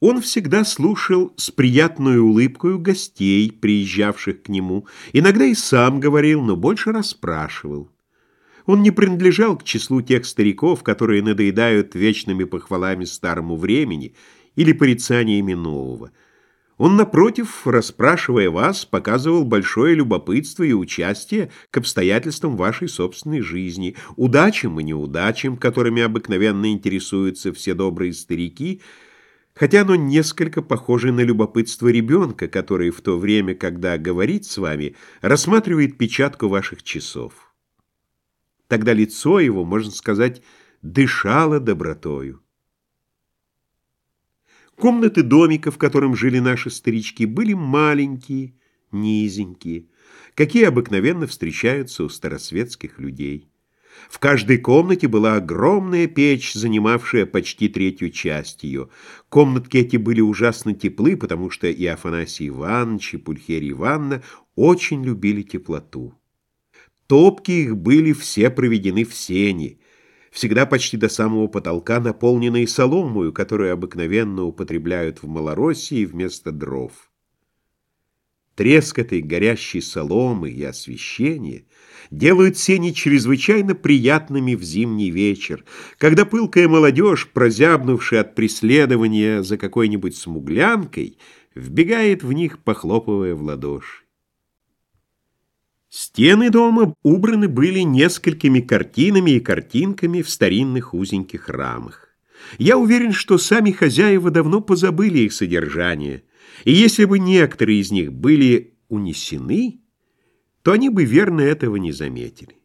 Он всегда слушал с приятной улыбкой гостей, приезжавших к нему. Иногда и сам говорил, но больше расспрашивал. Он не принадлежал к числу тех стариков, которые надоедают вечными похвалами старому времени или порицаниями нового. Он, напротив, расспрашивая вас, показывал большое любопытство и участие к обстоятельствам вашей собственной жизни, удачам и неудачам, которыми обыкновенно интересуются все добрые старики, хотя оно несколько похоже на любопытство ребенка, который в то время, когда говорит с вами, рассматривает печатку ваших часов. Тогда лицо его, можно сказать, дышало добротою. Комнаты домика, в котором жили наши старички, были маленькие, низенькие, какие обыкновенно встречаются у старосветских людей. В каждой комнате была огромная печь, занимавшая почти третью часть ее. Комнатки эти были ужасно теплы, потому что и Афанасий Иванович, и Пульхерия Ивановна очень любили теплоту. Топки их были все проведены в сене, всегда почти до самого потолка, наполненные соломою, которую обыкновенно употребляют в Малороссии вместо дров. Треск этой горящей соломы и освещение делают сени чрезвычайно приятными в зимний вечер, когда пылкая молодежь, прозябнувшая от преследования за какой-нибудь смуглянкой, вбегает в них, похлопывая в ладоши. Стены дома убраны были несколькими картинами и картинками в старинных узеньких рамах. Я уверен, что сами хозяева давно позабыли их содержание, и если бы некоторые из них были унесены, то они бы верно этого не заметили.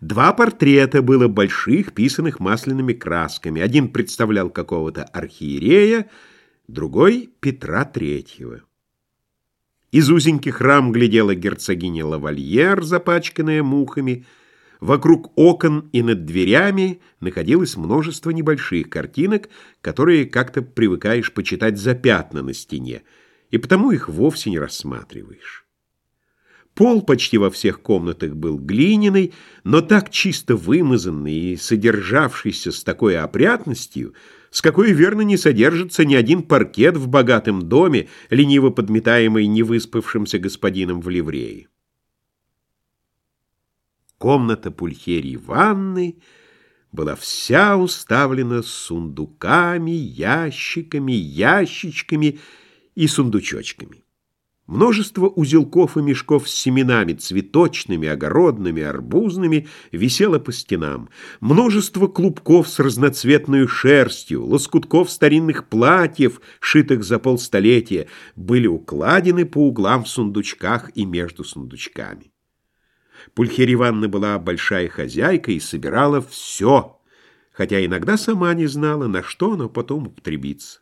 Два портрета было больших, писанных масляными красками. Один представлял какого-то архиерея, другой — Петра Третьего. Из узеньких рам глядела герцогиня Лавальер, запачканная мухами. Вокруг окон и над дверями находилось множество небольших картинок, которые как-то привыкаешь почитать за пятна на стене, и потому их вовсе не рассматриваешь. Пол почти во всех комнатах был глиняный, но так чисто вымазанный и содержавшийся с такой опрятностью, с какой верно не содержится ни один паркет в богатом доме, лениво подметаемый невыспавшимся господином в ливрее. Комната пульхерии ванны была вся уставлена сундуками, ящиками, ящичками и сундучочками. Множество узелков и мешков с семенами, цветочными, огородными, арбузными, висело по стенам. Множество клубков с разноцветной шерстью, лоскутков старинных платьев, шитых за полстолетия, были укладены по углам в сундучках и между сундучками. Пульхерия Ивановна была большая хозяйка и собирала все, хотя иногда сама не знала, на что оно потом употребится.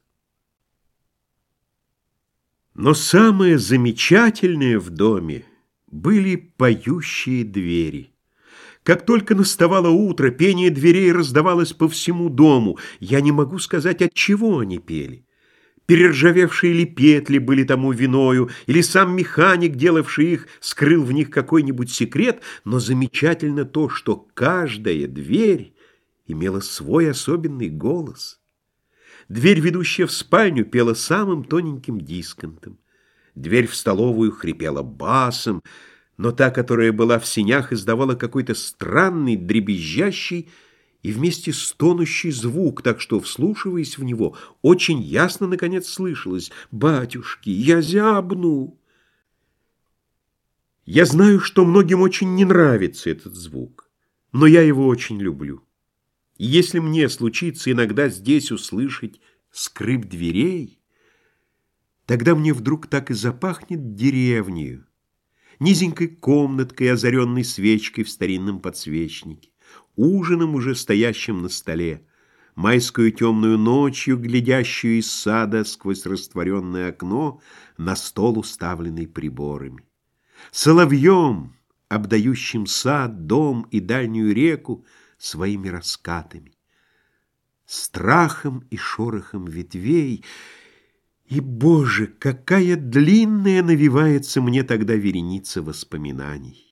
Но самое замечательное в доме были поющие двери. Как только наставало утро, пение дверей раздавалось по всему дому. Я не могу сказать, от чего они пели. Перержавевшие ли петли были тому виною, или сам механик, делавший их, скрыл в них какой-нибудь секрет, но замечательно то, что каждая дверь имела свой особенный голос. Дверь, ведущая в спальню, пела самым тоненьким дисконтом. Дверь в столовую хрипела басом, но та, которая была в синях, издавала какой-то странный, дребезжащий и вместе стонущий звук, так что, вслушиваясь в него, очень ясно, наконец, слышалось «Батюшки, я зябну!» Я знаю, что многим очень не нравится этот звук, но я его очень люблю. И если мне случится иногда здесь услышать скрип дверей, тогда мне вдруг так и запахнет деревнею, низенькой комнаткой, озаренной свечкой в старинном подсвечнике, ужином, уже стоящим на столе, майскую темную ночью, глядящую из сада сквозь растворенное окно на стол, уставленный приборами, соловьем, обдающим сад, дом и дальнюю реку, своими раскатами, страхом и шорохом ветвей, и, Боже, какая длинная навивается мне тогда вереница воспоминаний!